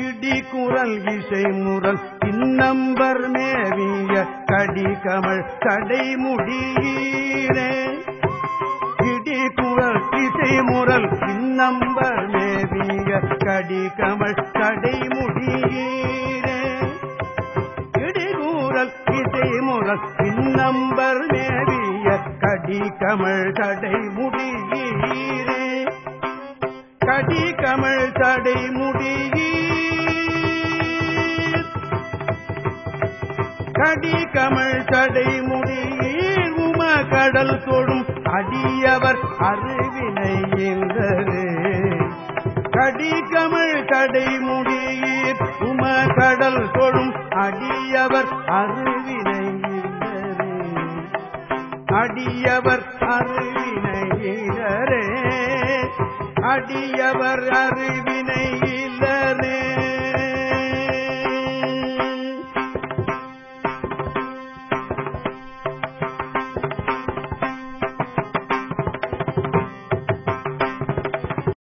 இடி குரல் இசை முரல் இன்னம்பர் மேவிய கடிகமள் கடைமுடியீரே இடி குரல் இசை முரல் இன்னம்பர் மேவிய கடிகமள் கடைமுடியீரே இடிகூறல் இசை முரல் இன்னம்பர் மேவிய கடிகமள் கடைமுடியீரே கடிகமள் முடியே கடி கமல் தடை கடைமுடியீர் உம கடல் தொடும் அடியவர் அருவினை என்றது. கடி கமல் தடை கடைமுடியீர் உம கடல் தொடும் அடியவர் அருவினையின்றரே அடியவர் அருவினையிலரே அடியவர் அருவினையிலரே